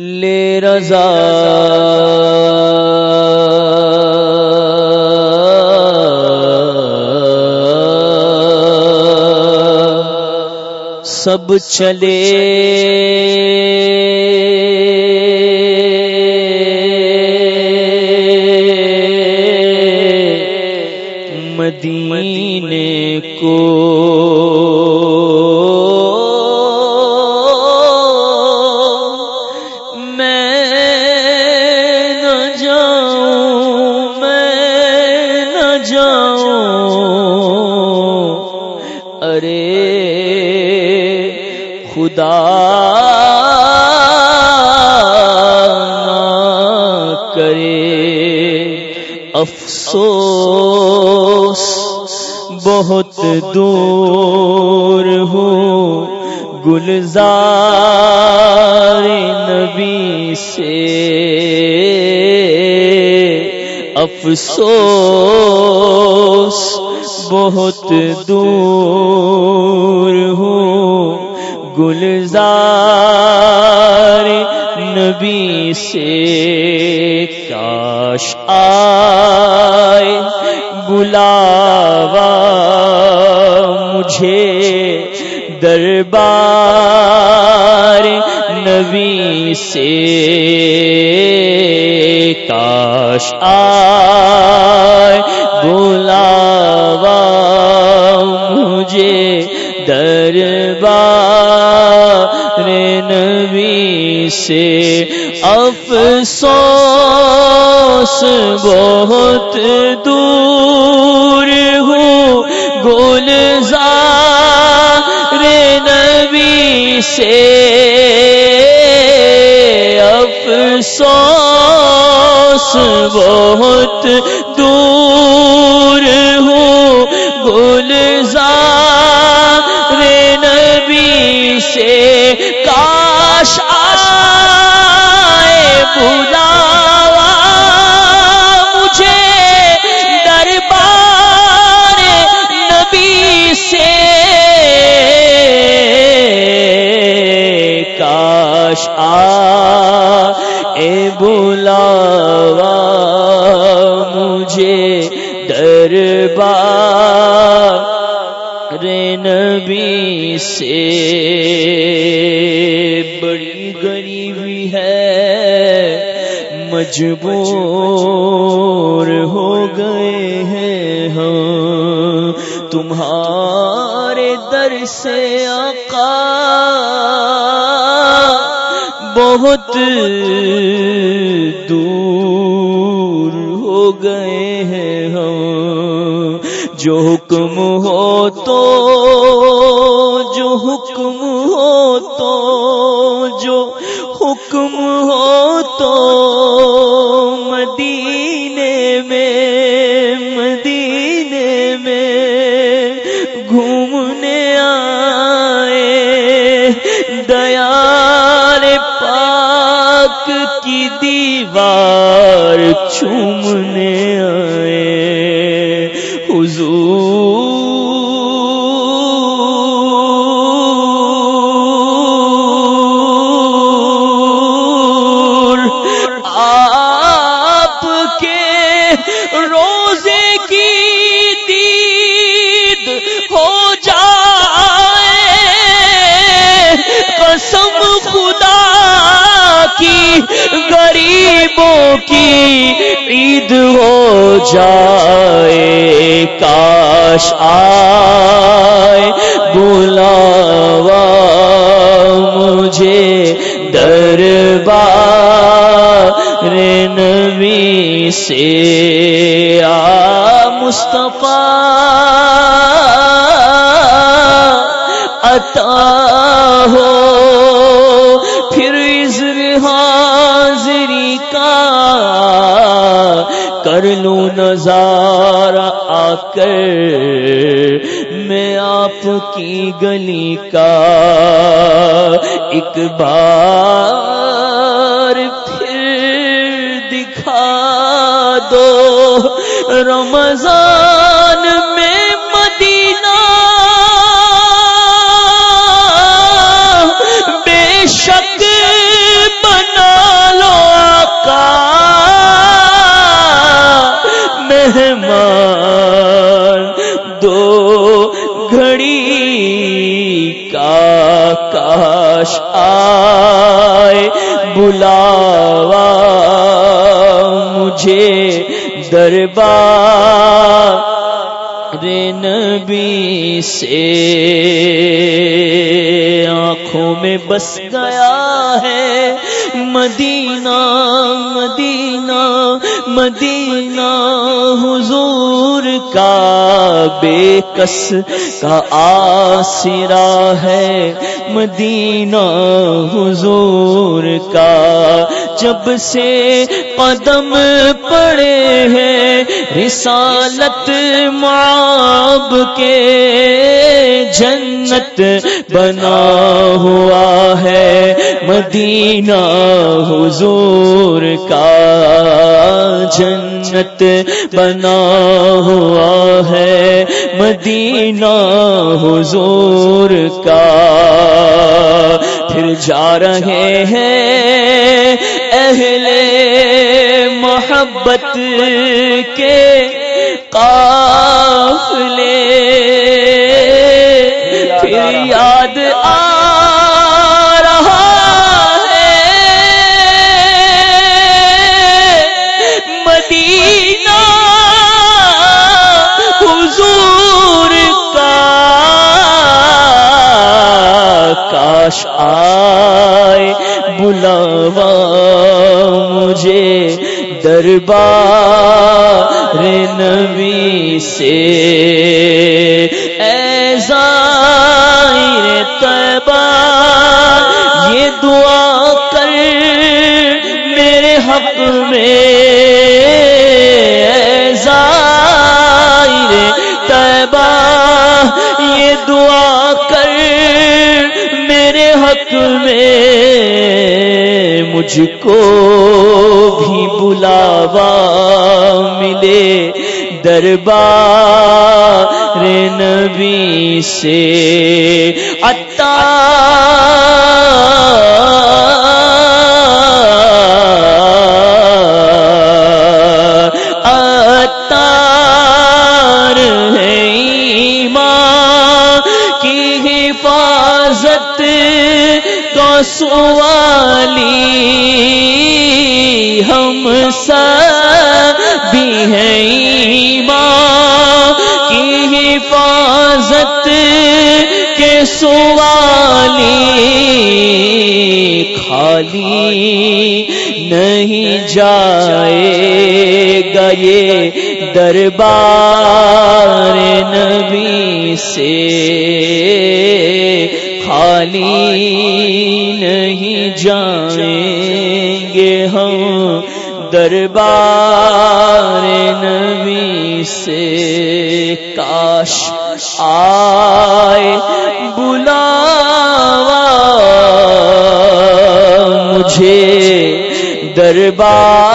لے رضا۔ سب چلے۔ کرے افسوس بہت دور ہوں گلزار نبی سے۔ افسوس بہت دور ہوں گلزار نبی سے کاش آئے، بلاوا مجھے دربار نبی سے کاش آئے، بلاوا مجھے دربار سے افسوس بہت دور ہوں گلزار نبی سے افسوس بہت دور ہوں گلزار نبی سے مجبور ہو گئے ہیں ہم تمہارے در سے آقا بہت دور ہو گئے ہیں ہم جو حکم ہو تو، جو حکم ہو تو حکم ہو تو مدینے میں مدینے میں گھومنے آئے۔ دیار پاک کی دیوار چومنے آئے۔ روزے کی دید ہو جائے۔ قسم خدا کی غریبوں کی عید ہو جائے۔ کاش آئے۔ سے۔ آ مصطفیٰ، عطا ہو۔ پھر حاضری کا کر لوں نظارہ آ کر۔ میں آپ کی گلی کا ایک رمضان میں مدینہ بے شک بنا لو آقا مہمان دو گھڑی کا کاش آ دربار نبی سے آنکھوں میں بس گیا ہے۔ مدینہ مدینہ مدینہ، حضور کا بے کس کا آسرا ہے۔ مدینہ، حضور کا جب سے قدم پڑے ہیں رسالت معاب کے جنت بنا ہوا ہے مدینہ حضور کا جنت بنا ہوا ہے مدینہ حضور کا پھر جا رہے ہیں اہل محبت کے قافلے۔ دربار نبی سے ایسا طیبہ، یہ دعا کر میرے حق میں۔ ایسا طیبہ، یہ دعا کر میرے حق میں۔ مجھ کو بلاوا ملے دربار نبی سے۔ عطا عطار ہے ایمان کی حفاظت سوالی ہم بھی ہیں ماں کی حفاظت کے سوالی خالی نہیں جائے گا یہ دربار نبی سے خالی نہیں جائیں گے ہم دربار نبی سے کاش آئے بلا مجھے دربار